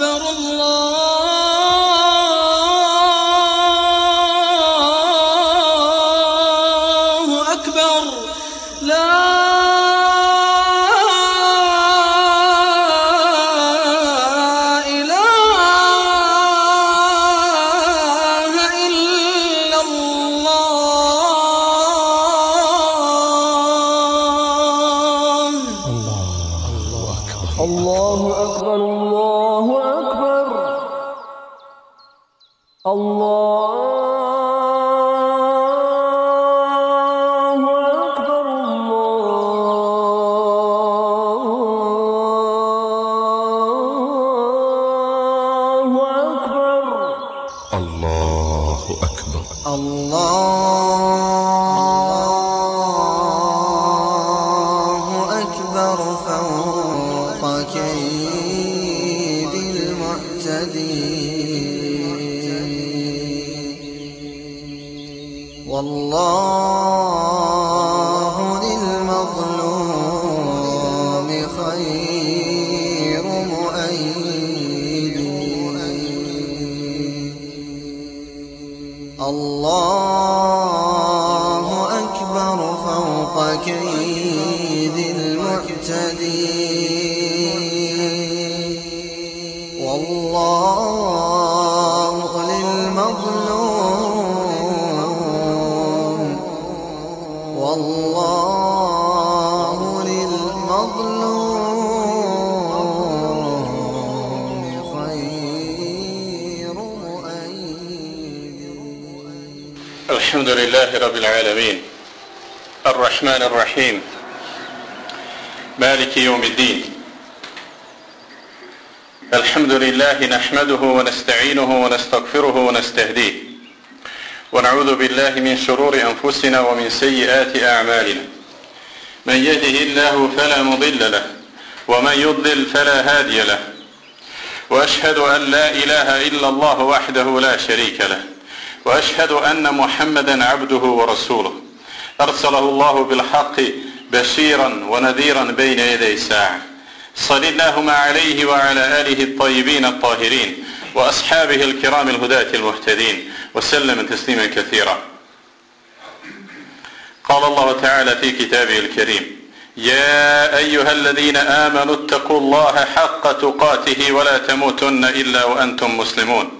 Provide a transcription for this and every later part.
صبر الله. مهتدي والله لله رب العالمين. الرحمن الرحيم. مالك يوم الدين. الحمد لله نحمده ونستعينه ونستغفره ونستهديه. ونعوذ بالله من شرور أنفسنا ومن سيئات أعمالنا. من يهده الله فلا مضل له ومن يضلل فلا هادي له. وأشهد أن لا إله إلا الله وحده لا شريك له. وأشهد أن محمدا عبده ورسوله. أرسله الله بالحق بشيرا ونذيرا بين يدي الساعة. صل اللهم عليه وعلى آله الطيبين الطاهرين وأصحابه الكرام الهداة المهتدين وسلم تسليما كثيرا. قال الله تعالى في كتابه الكريم يا أيها الذين آمنوا اتقوا الله حق تقاته ولا تموتن إلا وأنتم مسلمون.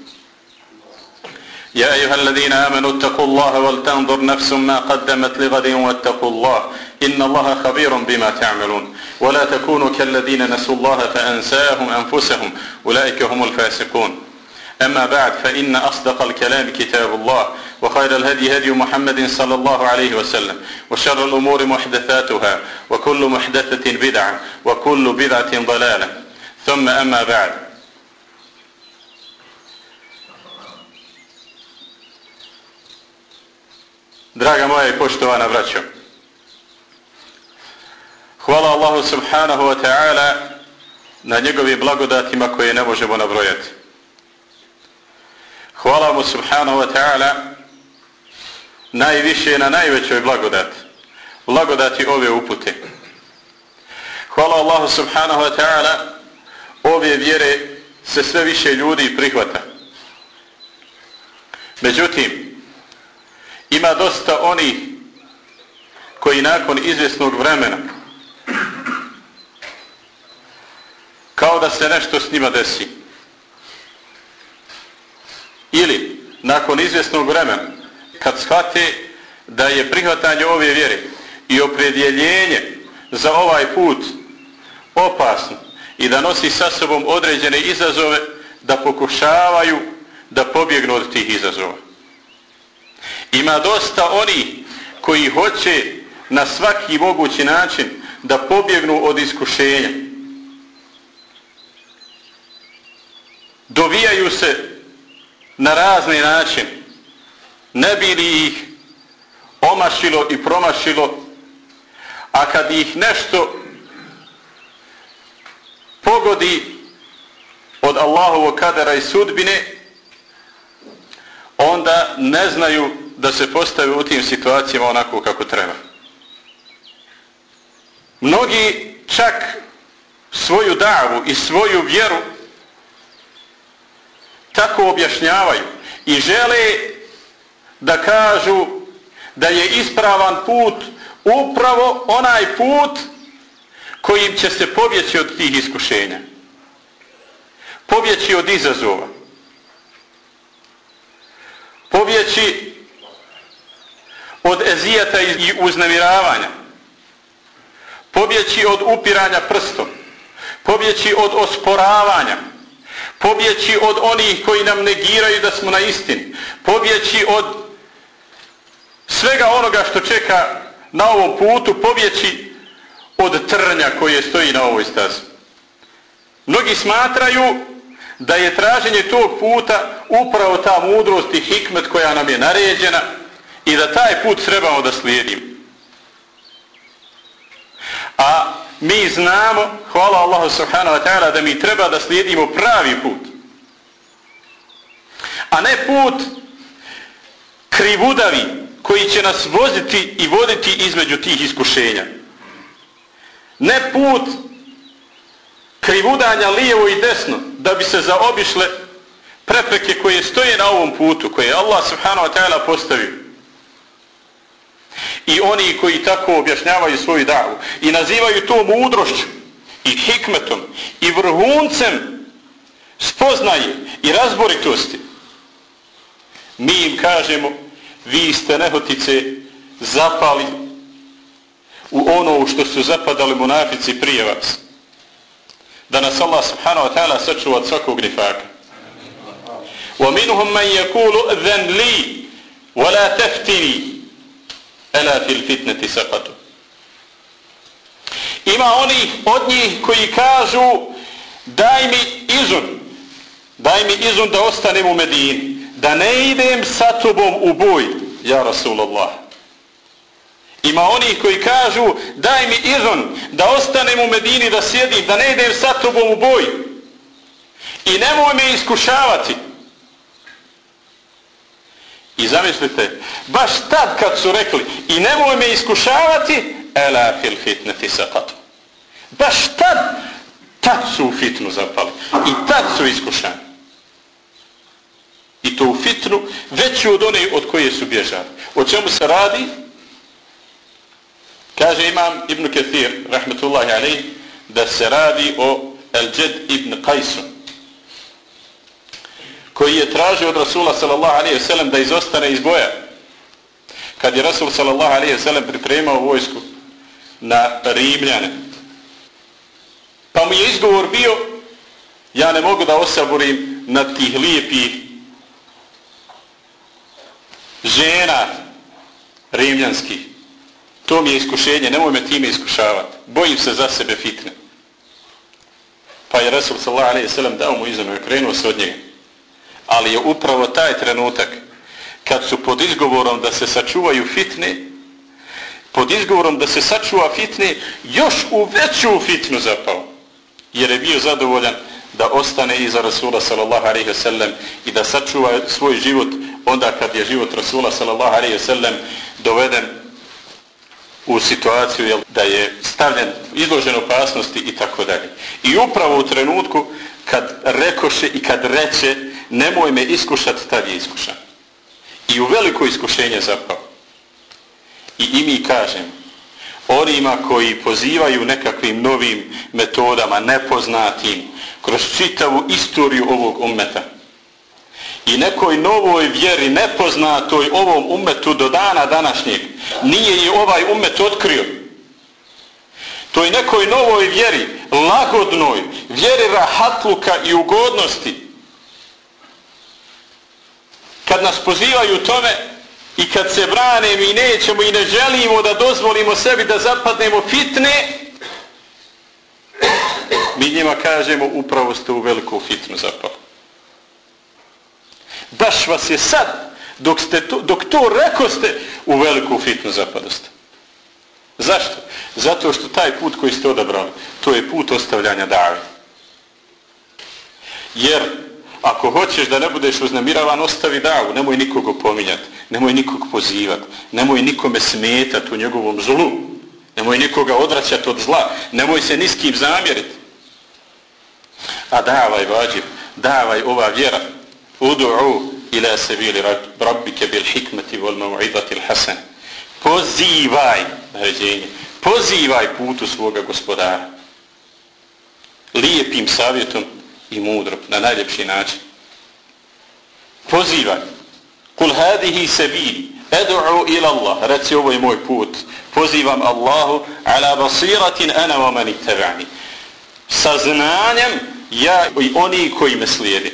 يا أيها الذين آمنوا اتقوا الله ولتنظر نفس ما قدمت لغد واتقوا الله إن الله خبير بما تعملون ولا تكونوا كالذين نسوا الله فأنساهم أنفسهم أولئك هم الفاسقون أما بعد فإن أصدق الكلام كتاب الله وخير الهدي هدي محمد صلى الله عليه وسلم وشر الأمور محدثاتها وكل محدثة بدعة وكل بدعة ضلالة ثم أما بعد Draga moja i poštovana braćo, hvala Allahu subhanahu wa ta'ala na njegovim blagodatima koje ne možemo nabrojati. Hvala mu subhanahu wa ta'ala najviše na najvećoj blagodati, blagodati ove upute. Hvala Allahu subhanahu wa ta'ala ove vjere se sve više ljudi prihvata. Međutim, ima dosta onih koji nakon izvjesnog vremena kao da se nešto s njima desi. Ili nakon izvjesnog vremena kad shvate da je prihvatanje ove vjere i opredjeljenje za ovaj put opasno i da nosi sa sobom određene izazove da pokušavaju da pobjegnu od tih izazova. Ima dosta oni koji hoće na svaki mogući način da pobjegnu od iskušenja. dovijaju se na razni način, ne bi li ih omašilo i promašilo, a kad ih nešto pogodi od Allahovog kadera i sudbine, onda ne znaju da se postave u tim situacijama onako kako treba. Mnogi čak svoju davu i svoju vjeru tako objašnjavaju i žele da kažu da je ispravan put upravo onaj put kojim će se pobjeći od tih iskušenja. Pobjeći od izazova. Pobjeći od ezijeta i uznemiravanja. Pobjeći od upiranja prstom. Pobjeći od osporavanja. Pobjeći od onih koji nam negiraju da smo na istini. Pobjeći od svega onoga što čeka na ovom putu. Pobjeći od trnja koje stoji na ovoj stazi. Mnogi smatraju da je traženje tog puta upravo ta mudrost i hikmet koja nam je naređena i da taj put trebamo da slijedimo. A mi znamo, hvala Allahu subhanahu wa ta'ala, da mi treba da slijedimo pravi put. A ne put krivudavi koji će nas voziti i voditi između tih iskušenja. Ne put krivudanja lijevo i desno da bi se zaobišle prepreke koje stoje na ovom putu koje je Allah subhanahu wa ta'ala postavio I oni koji tako objašnjavaju svoju davu i nazivaju to mudrošću i hikmetom i vrhuncem spoznaje i razboritosti. Mi im kažemo vi ste nehotice zapali u ono što su zapadali munafici prije vas da nas Allah subhanahu wa ta'ala sačuva od svakog nifaka. وَمِنْهُمْ مَنْ يَكُولُ اذَنْ لِي وَلَا تَفْتِنِي Ela fil fitneti sakatu. Ima oni od njih koji kažu daj mi izun, daj mi izun da ostanem u Medini, da ne idem sa tobom u boj, ja Rasulullah. Ima oni koji kažu daj mi izun da ostanem u Medini, da sjedim, da ne idem sa tobom u boj. I nemoj me iskušavati, I zamislite, baš tad kad su rekli i nemoj me iskušavati, ela fil fitneti sakatu. Baš tad, tad su u fitnu zapali. I tad su iskušani. I to u fitnu veću od one od koje su bježali. O čemu se radi? Kaže imam Ibn Kathir, rahmetullahi alaih, da se radi o Al-đed ibn Qajsun koji je tražio od Rasula sallallahu alaihi wasallam da izostane iz boja. Kad je Rasul sallallahu alaihi wasallam pripremao vojsku na Rimljane. Pa mu je izgovor bio, ja ne mogu da osaborim na tih lijepih žena rimljanskih. To mi je iskušenje, nemoj me time iskušavati. Bojim se za sebe fitne. Pa je Rasul sallallahu alaihi sallam dao mu izanu i krenuo se od njega. Ali je upravo taj trenutak kad su pod izgovorom da se sačuvaju fitne, pod izgovorom da se sačuva fitne, još u veću fitnu zapao. Jer je bio zadovoljan da ostane iza Rasula sallallahu alaihi sallam i da sačuva svoj život onda kad je život Rasula sallallahu alaihi sallam doveden u situaciju jel, da je stavljen izložen opasnosti i tako dalje. I upravo u trenutku kad rekoše i kad reče nemoj me iskušati, tad je iskušan. I u veliko iskušenje zapao. I i mi kažem, onima koji pozivaju nekakvim novim metodama, nepoznatim, kroz čitavu istoriju ovog ummeta, i nekoj novoj vjeri nepoznatoj ovom umetu do dana današnjeg nije i ovaj umet otkrio. To je nekoj novoj vjeri, lagodnoj, vjeri rahatluka i ugodnosti. Kad nas pozivaju tome i kad se brane mi nećemo i ne želimo da dozvolimo sebi da zapadnemo fitne, mi njima kažemo upravo ste u veliku fitnu zapali Baš vas je sad, dok, ste to, dok to reko ste, u veliku fitnu zapadost. Zašto? Zato što taj put koji ste odabrali, to je put ostavljanja dave. Jer, ako hoćeš da ne budeš uznemiravan, ostavi davu, nemoj nikog pominjati, nemoj nikog pozivati, nemoj nikome smetati u njegovom zlu, nemoj nikoga odvraćati od zla, nemoj se niskim zamjeriti. A davaj vađiv, davaj ova vjera, udu'u ila sebili rabbike bil hikmeti vol mau'idati l'hasan. Pozivaj, naređenje, pozivaj putu svoga gospodara. Lijepim savjetom i mudro, na najljepši način. Pozivaj. Kul hadihi sebili, edu'u ila Allah, reci ovo je moj put. Pozivam Allahu ala basiratin ana wa mani teba'ni. Sa znanjem ja i oni koji me slijedi.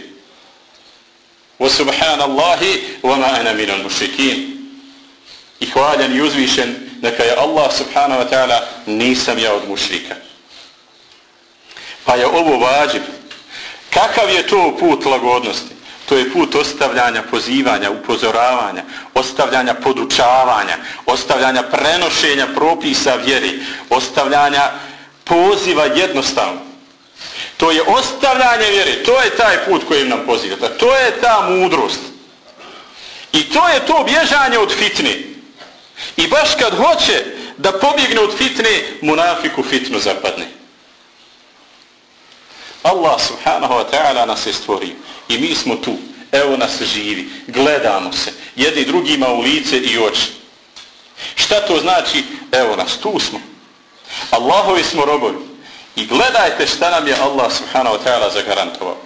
Wa subhanallahi wa ma ana minal mušikin. I hvaljen i uzvišen neka je Allah subhanahu wa ta'ala nisam ja od mušrika. Pa je ovo vađib Kakav je to put lagodnosti? To je put ostavljanja pozivanja, upozoravanja, ostavljanja podučavanja, ostavljanja prenošenja propisa vjeri, ostavljanja poziva jednostavno. To je ostavljanje vjere. To je taj put kojim nam pozivate. To je ta mudrost. I to je to bježanje od fitne. I baš kad hoće da pobjegne od fitne, munafiku fitnu zapadne. Allah subhanahu wa ta'ala nas je stvorio. I mi smo tu. Evo nas živi. Gledamo se. Jedni drugima u lice i oči. Šta to znači? Evo nas. Tu smo. Allahovi smo robovi. I gledajte šta nam je Allah subhanahu wa ta'ala zagarantovao.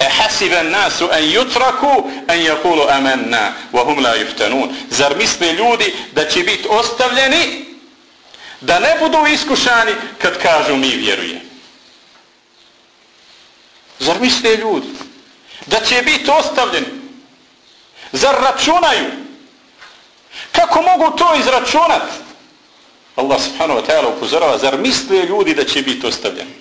E hasiben nasu en jutraku en jakulu amenna wa hum la yuftanun. Zar misle ljudi da će biti ostavljeni da ne budu iskušani kad kažu mi vjerujemo Zar misle ljudi da će biti ostavljeni? Zar računaju? Kako mogu to izračunati? Allah subhanahu wa ta'ala upozorava, zar misle ljudi da će biti ostavljeni?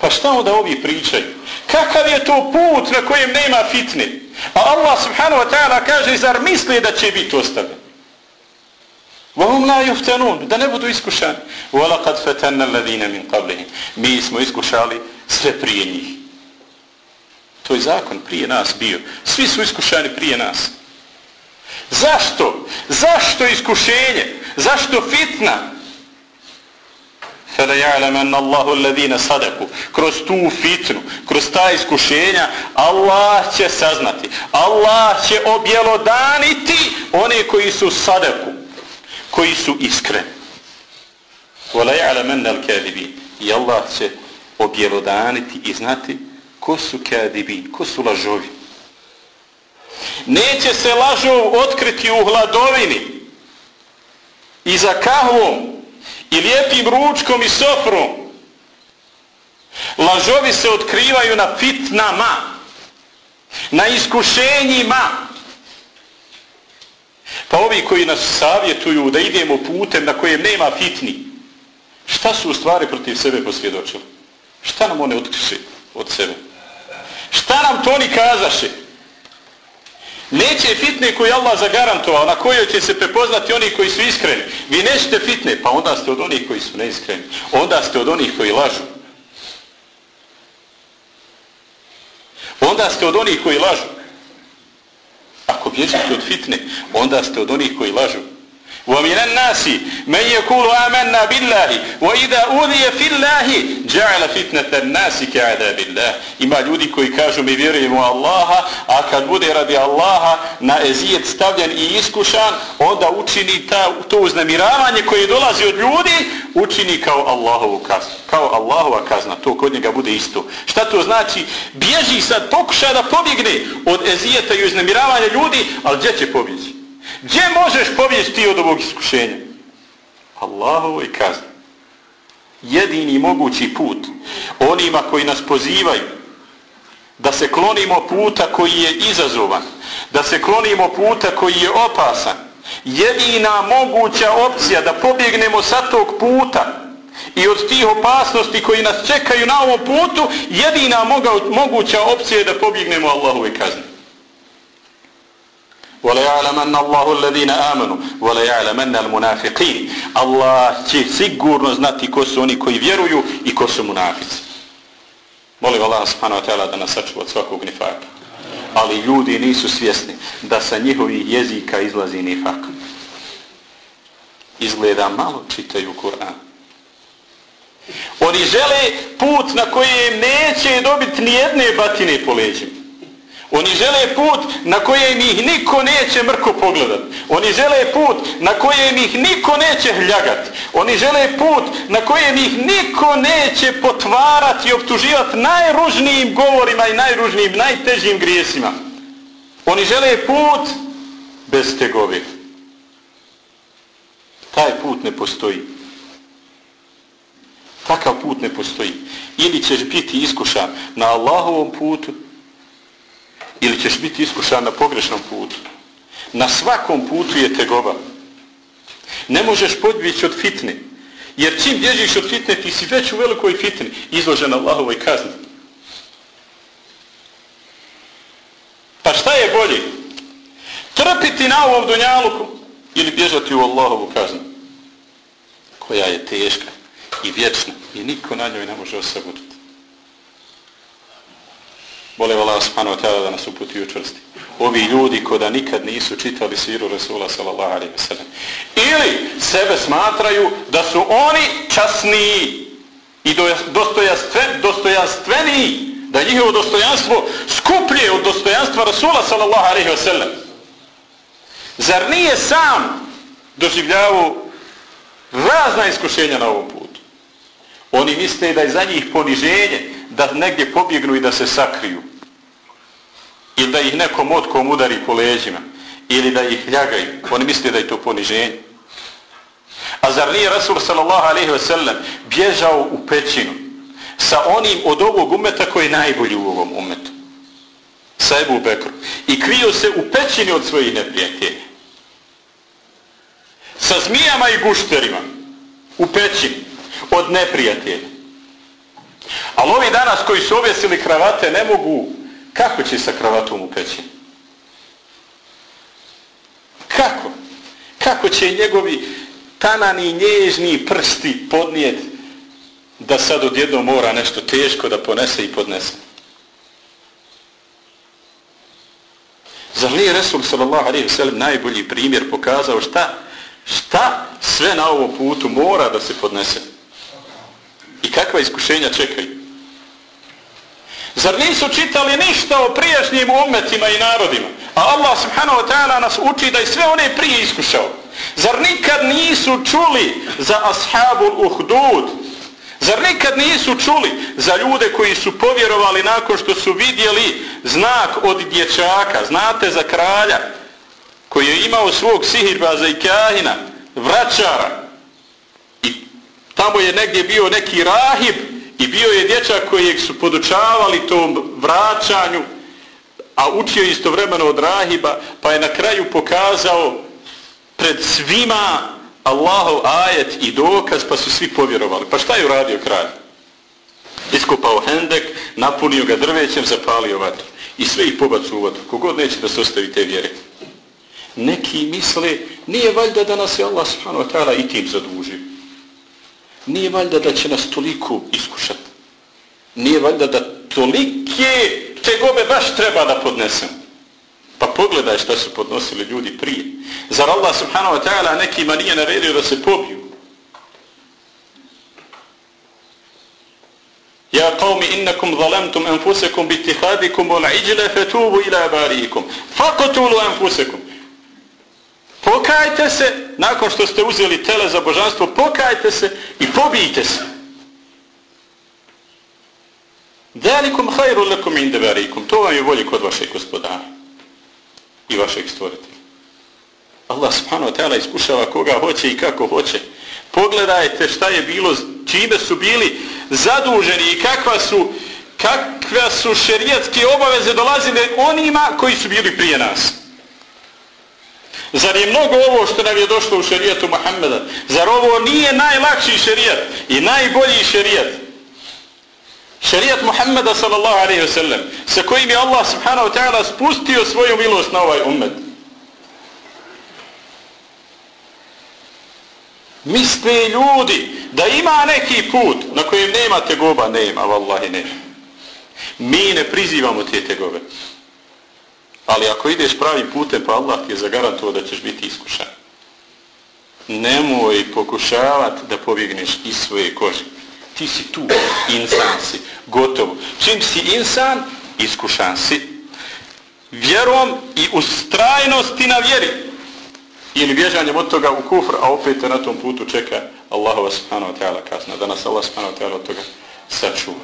Pa šta onda ovi pričaju? Kakav je to put na kojem nema fitne? A Allah subhanahu wa ta'ala kaže, zar misle da će biti ostavljeni? وَهُمْ لَا يُفْتَنُونَ Da ne budu iskušani. وَلَقَدْ فَتَنَّ الَّذِينَ مِنْ قَبْلِهِمْ Mi smo iskušali sve prije njih. To je zakon prije nas bio. Svi su iskušani prije nas. Zašto? Zašto iskušenje? Zašto fitna? Fela ja'lamanna Allahu alladhina sadaku. Kroz tu fitnu, kroz ta iskušenja, Allah će saznati. Allah će objelodaniti one koji su sadaku, koji su iskreni. Fela ja'lamanna al-kadibin. I Allah će objelodaniti i znati ko su kadibin, ko su lažovi. Neće se lažov otkriti u hladovini i za kahvom i lijepim ručkom i sofrom. Lažovi se otkrivaju na fitnama, na iskušenjima. Pa ovi koji nas savjetuju da idemo putem na kojem nema fitni, šta su u stvari protiv sebe posvjedočili? Šta nam one otkriše od sebe? Šta nam to oni kazaše? Neće fitne koji Allah zagarantovao, na kojoj će se prepoznati oni koji su iskreni. Vi nećete fitne, pa onda ste od onih koji su neiskreni. Onda ste od onih koji lažu. Onda ste od onih koji lažu. Ako bježite od fitne, onda ste od onih koji lažu. ومن الناس من يقول آمنا بالله وإذا أوذي في الله جعل فتنة الناس كعذاب الله ima ljudi koji kažu mi vjerujemo Allaha a kad bude radi Allaha na ezijet stavljen i iskušan onda učini ta, to uznemiravanje koje dolazi od ljudi učini kao Allahovu kaznu kao Allahova kazna to kod njega bude isto šta to znači bježi sad pokuša da pobjegne od ezijeta i uznemiravanja ljudi ali gdje će pobjeći Gdje možeš pobjeći ti od ovog iskušenja? Allahovoj kazni. Jedini mogući put onima koji nas pozivaju da se klonimo puta koji je izazovan, da se klonimo puta koji je opasan. Jedina moguća opcija da pobjegnemo sa tog puta i od tih opasnosti koji nas čekaju na ovom putu, jedina moguća opcija je da pobjegnemo Allahove kazni. وَلَيَعْلَمَنَّ اللَّهُ الَّذِينَ آمَنُوا وَلَيَعْلَمَنَّ الْمُنَافِقِينَ Allah će sigurno znati ko su oni koji vjeruju i ko su munafici. Molim Allah subhanahu wa ta'ala da nas sačuva od svakog nifaka. Ali ljudi nisu svjesni da sa njihovih jezika izlazi nifak. Izgleda malo čitaju Kur'an. Oni žele put na kojem neće dobiti nijedne batine po leđima. Oni žele put na kojem ih niko neće mrko pogledat. Oni žele put na kojem ih niko neće hljagat. Oni žele put na kojem ih niko neće potvarati i optuživati najružnijim govorima i najružnijim, najtežim grijesima. Oni žele put bez tegovi. Taj put ne postoji. Takav put ne postoji. Ili ćeš biti iskušan na Allahovom putu, ili ćeš biti iskušan na pogrešnom putu. Na svakom putu je tegoba. Ne možeš podbići od fitne. Jer čim bježiš od fitne, ti si već u velikoj fitni, izložen Allahovoj kazni. Pa šta je bolje? Trpiti na ovom dunjaluku ili bježati u Allahovu kaznu? Koja je teška i vječna i niko na njoj ne može osaguriti. Volim Allah subhanahu wa ta'ala da nas uputi u. Ovi ljudi koda nikad nisu čitali siru Rasula sallallahu alaihi wa sallam. Ili sebe smatraju da su oni časniji i dostojanstven, dostojanstveniji, da je njihovo dostojanstvo skuplje od dostojanstva Rasula sallallahu alaihi wa sallam. Zar nije sam doživljavu razna iskušenja na ovom putu? Oni misle da je za njih poniženje da negdje pobjegnu i da se sakriju. Ili da ih nekom otkom udari po leđima. Ili da ih ljagaju. Oni misle da je to poniženje. A zar nije Rasul sallallahu alaihi ve sellem bježao u pećinu sa onim od ovog umeta koji je najbolji u ovom umetu. Sa Ebu Bekru. I krio se u pećini od svojih neprijatelja. Sa zmijama i gušterima. U pećini. Od neprijatelja. Ali ovi danas koji su objesili kravate ne mogu, kako će sa kravatom u peći? Kako? Kako će njegovi tanani, nježni prsti podnijeti da sad odjedno mora nešto teško da ponese i podnese? Zar nije Resul sallallahu alaihi sallam najbolji primjer pokazao šta? Šta sve na ovom putu mora da se podnese? I kakva iskušenja čekaju? Zar nisu čitali ništa o prijašnjim umetima i narodima? A Allah subhanahu wa ta'ala nas uči da je sve one prije iskušao. Zar nikad nisu čuli za ashabul uhdud? Zar nikad nisu čuli za ljude koji su povjerovali nakon što su vidjeli znak od dječaka? Znate za kralja koji je imao svog sihirbaza i kahina, vraćara, tamo je negdje bio neki rahib i bio je dječak kojeg su podučavali tom vraćanju, a učio istovremeno od rahiba, pa je na kraju pokazao pred svima Allahov ajet i dokaz, pa su svi povjerovali. Pa šta je uradio kralj? Iskupao hendek, napunio ga drvećem, zapalio vatru. I sve ih pobacu u vatru. Kogod neće da se ostavi te vjere. Neki misle, nije valjda da nas je Allah subhanahu wa ta'ala i tim zadužio. Nije valjda da će nas toliko iskušati. Nije valjda da tolike tegobe baš treba da podnesem. Pa pogledaj šta su podnosili ljudi prije. Zar Allah subhanahu wa ta'ala nekima nije naredio da se pobiju? Ja qawmi innakum zalemtum enfusekum bitihadikum ul iđle fetubu ila bariikum. Fakotulu anfusakum Pokajte se, nakon što ste uzeli tele za božanstvo, pokajte se i pobijte se. Dalikum hajru lekum indevarikum. To vam je bolje kod vašeg gospodara i vašeg stvoritelja. Allah subhanahu wa ta'ala iskušava koga hoće i kako hoće. Pogledajte šta je bilo, čime su bili zaduženi i kakva su, kakva su šerijatske obaveze dolazile onima koji su bili prije nas. Zar je mnogo ovo što nam je došlo u šerijetu Muhammeda? Zar ovo nije najlakši šerijet i najbolji šerijet? Šerijet Muhammeda sallallahu alaihi ve sellem sa kojim je Allah subhanahu ta'ala spustio svoju milost na ovaj ummet. Misli ljudi da ima neki put na kojem nema tegoba, nema, vallahi nema. Mi ne prizivamo te tegove. Ali ako ideš pravim putem, pa Allah ti je zagarantuo da ćeš biti iskušan. Nemoj pokušavati da pobjegneš iz svoje kože. Ti si tu, insan si, gotovo. Čim si insan, iskušan si. Vjerom i ustrajnosti na vjeri. Ili bježanjem od toga u kufr, a opet te na tom putu čeka Allahova subhanahu wa ta'ala kasna. Da nas Allah subhanahu wa ta'ala od toga sačuva.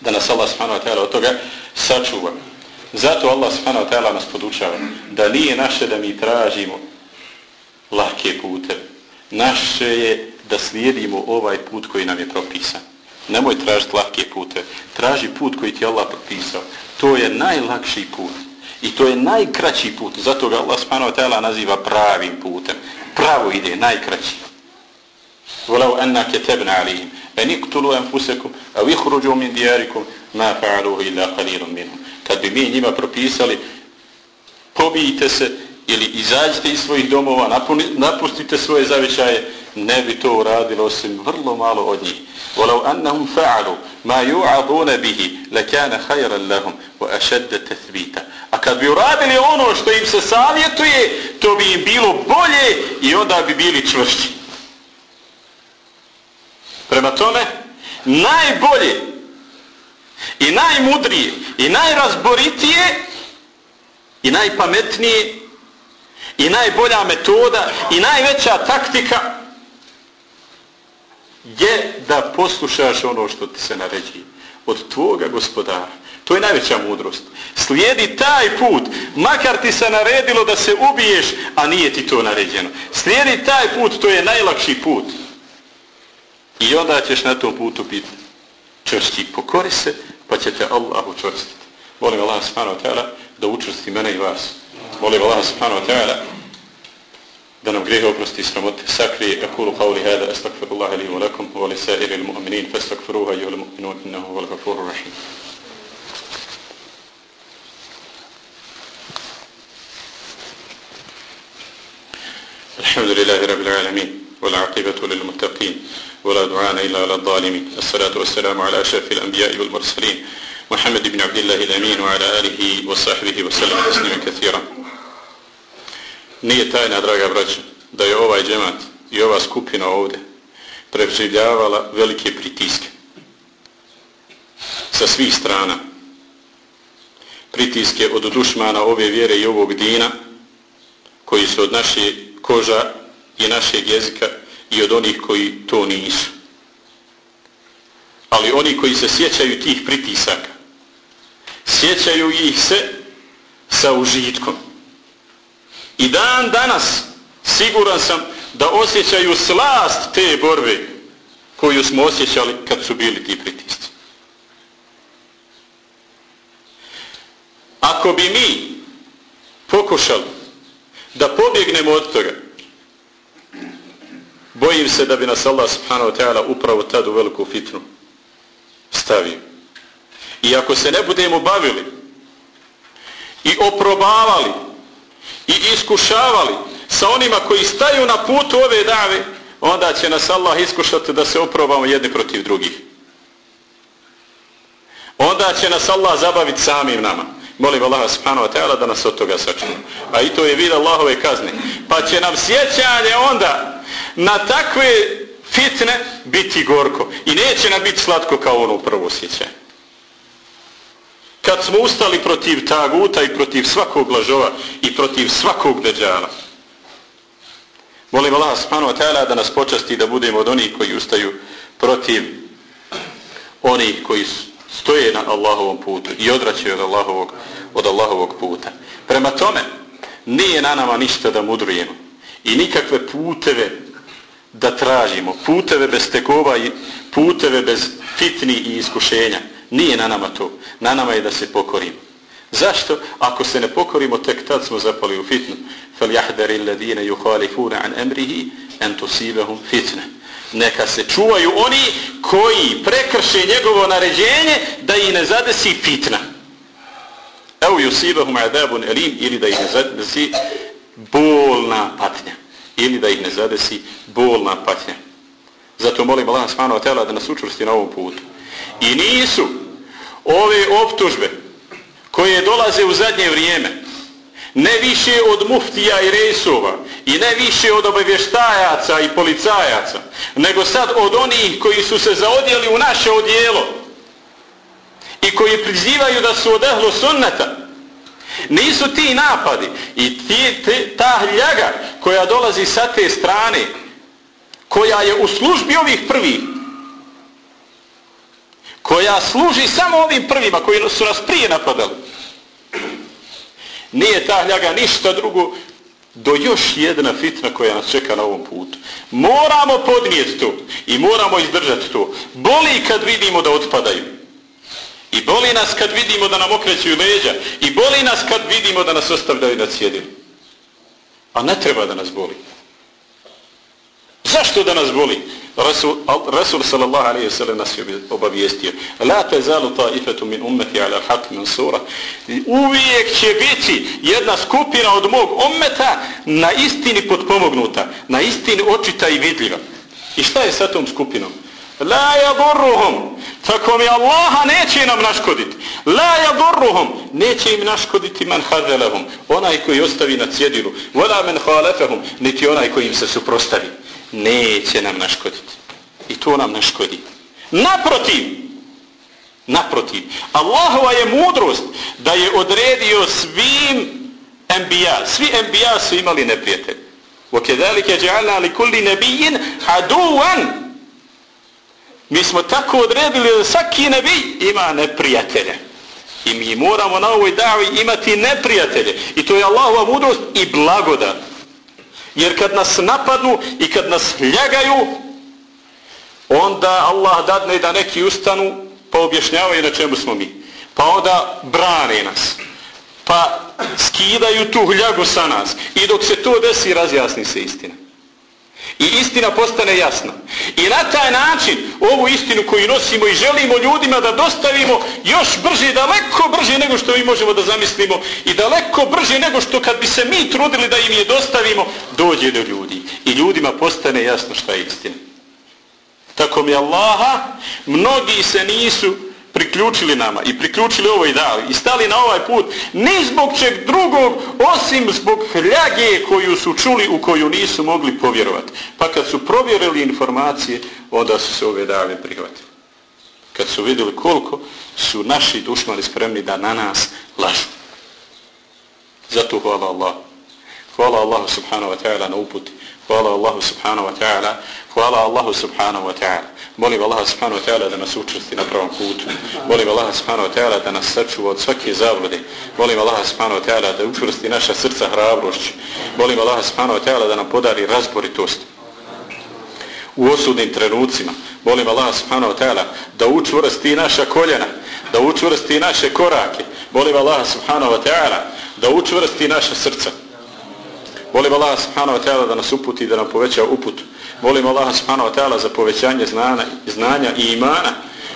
Da nas Allah subhanahu wa ta'ala od toga sačuva. Zato Allah subhanahu wa ta'ala nas podučava da nije naše da mi tražimo lahke pute. Naše je da slijedimo ovaj put koji nam je propisan. Nemoj tražiti lahke pute. Traži put koji ti Allah propisao. To je najlakši put. I to je najkraći put. Zato ga Allah subhanahu wa ta'ala naziva pravim putem. Pravo ide, najkraći. Volau anna ketebna alihim. En iktulu enfusekum, a vihruđu min dijarikum, ma fa'aluhu illa qalilun minum. Kad bi mi njima propisali, pobijite se ili izađite iz svojih domova, napustite svoje zavičaje, ne bi to uradilo osim vrlo malo od njih. Walau annahum fa'alu ma yu'aduna bihi lakana khayran lahum wa ashadda tathbita. A kad bi uradili ono što im se savjetuje, to bi im bilo bolje i onda bi bili čvršći. Prema tome, najbolje i najmudrije i najrazboritije i najpametnije i najbolja metoda i najveća taktika je da poslušaš ono što ti se naređi od tvoga gospodara. To je najveća mudrost. Slijedi taj put, makar ti se naredilo da se ubiješ, a nije ti to naređeno. Slijedi taj put, to je najlakši put. I onda ćeš na tom putu biti čvršći. Pokori se, pa će te Allah učvrstiti. Molim Allah subhanahu wa ta'ala da učvrsti mene i vas. Molim Allah subhanahu wa ta'ala da nam grehe oprosti i sramote sakrije. Akulu qavli hada, astakfirullaha li wa lakum, wa li sairi il mu'minin, fastakfiruha i ul mu'minun, innahu wal gafuru rahim. الحمد لله رب العالمين والعاقبة للمتقين ولا دعان إلا على الظالمين الصلاة والسلام على أشرف الأنبياء والمرسلين محمد بن عبد الله الأمين وعلى آله وصحبه وسلم تسليما كثيرا Nije tajna, draga braća, da je ovaj džemat i ova skupina ovdje preživljavala velike pritiske sa svih strana. Pritiske od dušmana ove vjere i ovog dina koji su od naše koža i našeg jezika i od onih koji to nisu. Ali oni koji se sjećaju tih pritisaka, sjećaju ih se sa užitkom. I dan danas siguran sam da osjećaju slast te borbe koju smo osjećali kad su bili ti pritisci. Ako bi mi pokušali da pobjegnemo od toga, bojim se da bi nas Allah subhanahu wa ta'ala upravo tad u veliku fitnu stavio. I ako se ne budemo bavili i oprobavali i iskušavali sa onima koji staju na putu ove dave, onda će nas Allah iskušati da se oprobamo jedni protiv drugih. Onda će nas Allah zabaviti samim nama. Molim Allah subhanahu wa ta'ala da nas od toga sačuva. A i to je vid Allahove kazne. Pa će nam sjećanje onda na takve fitne biti gorko. I neće nam biti slatko kao ono prvo sjećanje. Kad smo ustali protiv taguta i protiv svakog lažova i protiv svakog deđala. Molim Allah subhanahu wa ta'ala da nas počasti da budemo od onih koji ustaju protiv onih koji stoje na Allahovom putu i odraćaju od Allahovog, od Allahovog puta. Prema tome, nije na nama ništa da mudrujemo i nikakve puteve da tražimo, puteve bez tegova i puteve bez fitni i iskušenja. Nije na nama to. Na nama je da se pokorimo. Zašto? Ako se ne pokorimo, tek tad smo zapali u fitnu. فَلْيَحْدَرِ الَّذِينَ يُخَالِفُونَ عَنْ أَمْرِهِ أَنْ تُسِيبَهُمْ فِتْنَ Neka se čuvaju oni koji prekrše njegovo naređenje da ih ne zadesi fitna. Evo yusibahum adabun elim ili da ih ne zadesi bolna patnja. ili da ih ne zadesi bolna patnja. Zato molim Allah subhanahu wa ta'ala da nas učvrsti na ovom putu. I nisu ove optužbe koje dolaze u zadnje vrijeme ne više od muftija i rejsova i ne više od obavještajaca i policajaca nego sad od onih koji su se zaodjeli u naše odjelo i koji prizivaju da su od sunnata nisu ti napadi i ti, ti, ta hljaga koja dolazi sa te strane koja je u službi ovih prvih koja služi samo ovim prvima koji su nas prije napadali nije ta hljaga ništa drugo do još jedna fitna koja nas čeka na ovom putu. Moramo podnijeti to i moramo izdržati to. Boli kad vidimo da otpadaju. I boli nas kad vidimo da nam okrećuju leđa. I boli nas kad vidimo da nas ostavljaju na cjedilu. A ne treba da nas boli. Zašto da nas boli? Rasul, Rasul sallallahu alaihi wa sallam nas je obavijestio. La te zalu taifetu min ummeti ala haq min sura. Uvijek će biti jedna skupina od mog ummeta na istini potpomognuta. Na istini očita i vidljiva. I šta je sa tom skupinom? La yadurruhum. Tako mi Allaha neće nam naškoditi. La yadurruhum. Neće im naškoditi man hadelahum. Onaj koji ostavi na cjedilu. Vola men halefahum. Niti onaj koji im se suprostavi neće nam naškoditi. I to nam naškodi. Naprotiv, naprotiv, Allahova je mudrost da je odredio svim enbija, svi enbija su imali neprijatelj. وَكَذَلِكَ جَعَلْنَا لِكُلِّ نَبِيِّنْ عَدُوًا Mi smo tako odredili da svaki nebi ima neprijatelje. I mi moramo na ovoj davi imati neprijatelje. I to je Allahova mudrost i blagodat. Jer kad nas napadnu i kad nas ljagaju, onda Allah dadne da neki ustanu pa objašnjavaju na čemu smo mi. Pa onda brane nas. Pa skidaju tu hljagu sa nas. I dok se to desi, razjasni se istina. I istina postane jasna. I na taj način ovu istinu koju nosimo i želimo ljudima da dostavimo još brže, daleko brže nego što mi možemo da zamislimo i daleko brže nego što kad bi se mi trudili da im je dostavimo, dođe do ljudi. I ljudima postane jasno šta je istina. Tako mi Allaha, mnogi se nisu priključili nama i priključili ovoj davi i stali na ovaj put ni zbog čeg drugog osim zbog hljage koju su čuli u koju nisu mogli povjerovati. Pa kad su provjerili informacije, onda su se ove dave prihvatili. Kad su vidjeli koliko su naši dušmani spremni da na nas lažu. Zato hvala Allah. Hvala Allahu subhanahu wa ta'ala na uputi. Hvala Allahu subhanahu wa ta'ala. Hvala Allahu subhanahu wa ta'ala. Molim Allaha subhanahu wa ta'ala da nas učesti na pravom putu. Molim Allaha subhanahu wa ta'ala da nas sačuva od svake zavlode. Molim Allaha subhanahu wa ta'ala da učvrsti naša srca hrabrošću. Molim Allaha subhanahu wa ta'ala da nam podari razboritost u osudnim trenucima. Molim Allaha subhanahu wa ta'ala da učvrsti naša koljena, da učvrsti naše korake. Molim Allaha subhanahu wa ta'ala da učvrsti naša srca. Molim Allah subhanahu wa ta'ala da nas uputi i da nam poveća uput. Molim Allah subhanahu wa ta'ala za povećanje znanja, znanja i imana.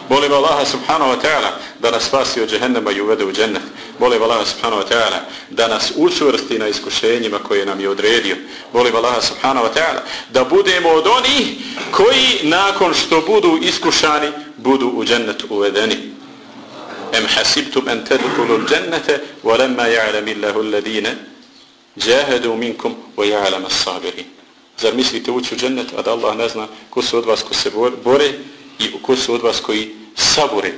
Molim Allah subhanahu wa ta'ala da nas spasi od džehennema i uvede u džennet. Molim Allah subhanahu wa ta'ala da nas učvrsti na iskušenjima koje nam je odredio. Molim Allah subhanahu wa ta'ala da budemo od onih koji nakon što budu iskušani budu u džennet uvedeni. Em hasibtum en tedukulu džennete walemma ja'lam illahu alladine jahadu minkum wa ya'lam as-sabirin. Zar mislite ući u džennet, a da Allah ne zna ko su od vas ko se bore i ko su od vas koji sabore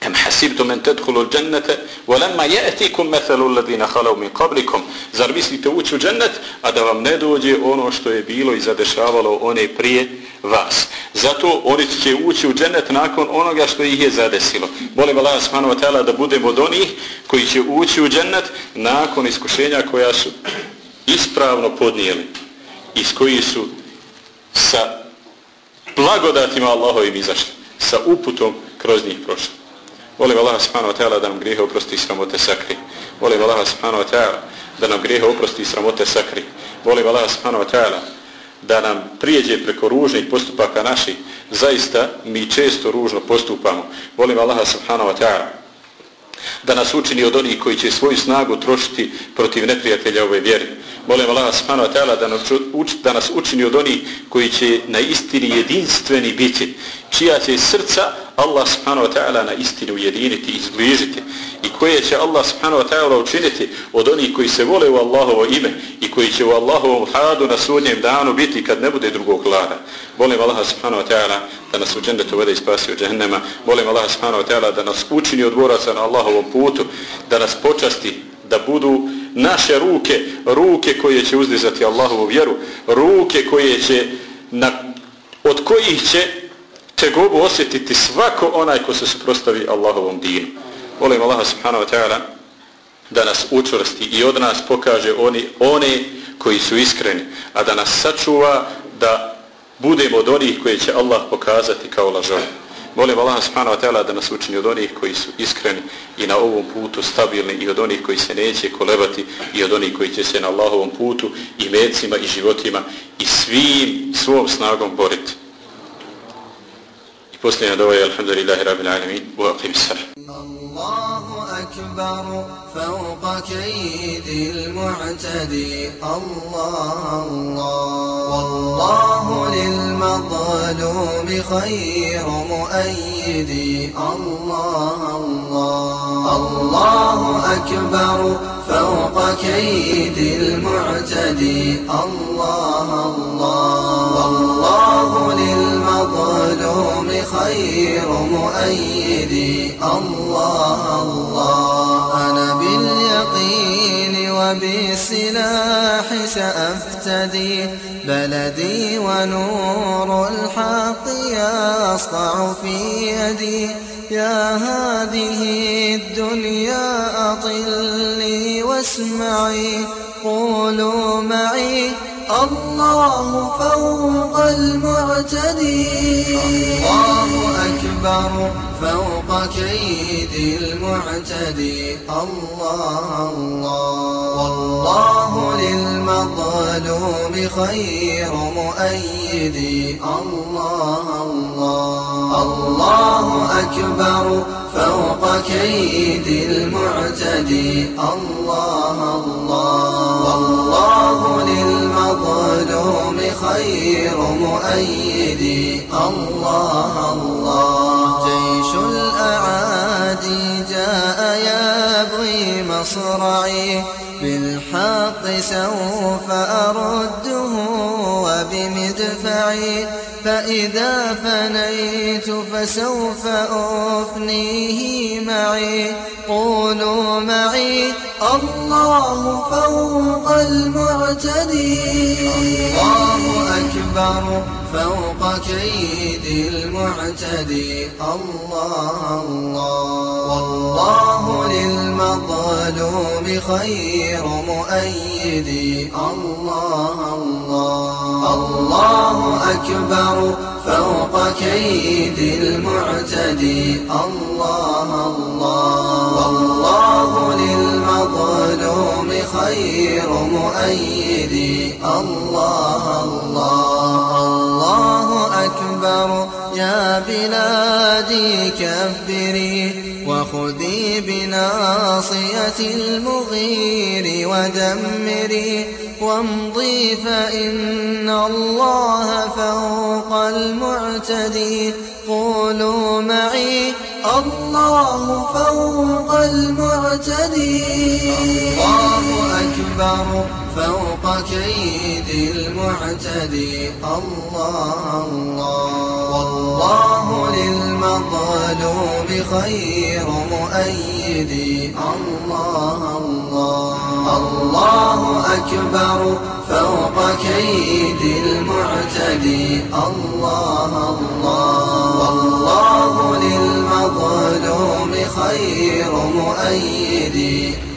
Em hasibtum men tadkhulu al-jannata wa lamma ya'tikum mathalu alladhina min qablikum. Zar mislite ući u džennet, a da vam ne dođe ono što je bilo i zadešavalo one prije vas. Zato oni će ući u džennet nakon onoga što ih je zadesilo. Molim Allah subhanahu wa ta'ala da budemo od onih koji će ući u džennet nakon iskušenja koja su ispravno podnijeli iz koji su sa blagodatima Allahovim izašli, sa uputom kroz njih prošli. Volim Allah subhanahu wa ta'ala da nam grijehe oprosti i sramote sakri. Volim Allah subhanahu wa ta'ala da nam grijehe oprosti i sramote sakri. Volim Allah subhanahu wa ta'ala da nam prijeđe preko ružnih postupaka naših. Zaista mi često ružno postupamo. Volim Allah subhanahu wa ta'ala da nas učini od onih koji će svoju snagu trošiti protiv neprijatelja ove vjeri. Molim Allah subhanahu wa ta'ala da, da nas učini od onih koji će na istini jedinstveni biti, čija će srca Allah subhanahu wa ta'ala na istinu ujediniti i izbližiti koje će Allah subhanahu wa ta'ala učiniti od onih koji se vole u Allahovo ime i koji će u Allahovom hadu na sudnjem danu biti kad ne bude drugog lara. Molim Allah subhanahu wa ta'ala da nas u džendetu vede i spasi od džehennema. Molim Allah subhanahu wa ta'ala da nas učini od boraca na Allahovom putu, da nas počasti da budu naše ruke, ruke koje će uzdizati Allahovu vjeru, ruke koje će, na, od kojih će tegobu osjetiti svako onaj ko se suprostavi Allahovom dinu. Volim Allah subhanahu wa ta'ala da nas učvrsti i od nas pokaže oni, one koji su iskreni, a da nas sačuva da budemo od onih koje će Allah pokazati kao lažovi. Molim Allah subhanahu wa ta'ala da nas učini od onih koji su iskreni i na ovom putu stabilni i od onih koji se neće kolebati i od onih koji će se na Allahovom putu i mecima i životima i svim svom snagom boriti. I posljednja dova je alhamdulillahi rabbil alamin u aqim salam. الله أكبر فوق كيد المعتدي. الله الله. والله للمظلوم خير مؤيدي الله الله. الله أكبر فوق كيد المعتدي. الله الله. خير مؤيدي الله الله. أنا باليقين وبالسلاح سأفتدي. بلدي ونور الحق يسطع في يدي. يا هذه الدنيا أطلي واسمعي. قولوا معي الله فوق المعتدي الله أكبر فوق كيد المعتدي الله الله. والله للمظلوم خير مؤيدي الله الله. الله أكبر فوق كيد المعتدي الله الله. خير مؤيدي الله الله. جيش الأعادي جاء يبغي مصرعي. بالحق سوف أرده وبمدفعي. فإذا فنيت فسوف أفنيه معي. قولوا معي الله فوق المعتدي الله أكبر فوق كيد المعتدي الله الله. والله للمظلوم خير مؤيدي الله الله. الله أكبر فوق كيد المعتدي الله الله. والله للمظلوم خير مؤيدي الله الله. الله أكبر. يا بلادي كبري. بناصية المغير ودمري وامضي فإن الله فوق المعتدي قولوا معي الله فوق المعتدي الله أكبر. فوق كيد المعتدي. الله الله والله للمظلوم خير مؤيدي الله الله الله أكبر فوق كيد المعتدي. الله الله والله للمظلوم خير مؤيدي